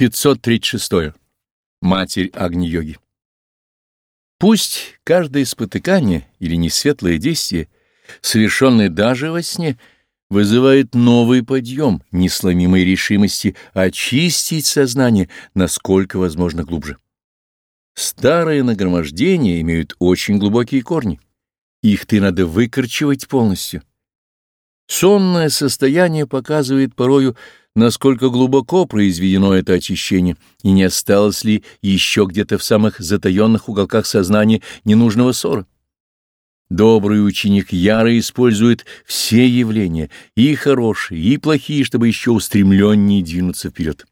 536. Матерь Агни-йоги. Пусть каждое спотыкание или несветлое действие, совершенное даже во сне, вызывает новый подъем несломимой решимости очистить сознание, насколько возможно глубже. Старые нагромождения имеют очень глубокие корни. Их ты надо выкорчевать полностью. Сонное состояние показывает порою, насколько глубоко произведено это очищение, и не осталось ли еще где-то в самых затаенных уголках сознания ненужного ссора. Добрый ученик яро использует все явления, и хорошие, и плохие, чтобы еще устремленнее двинуться вперед.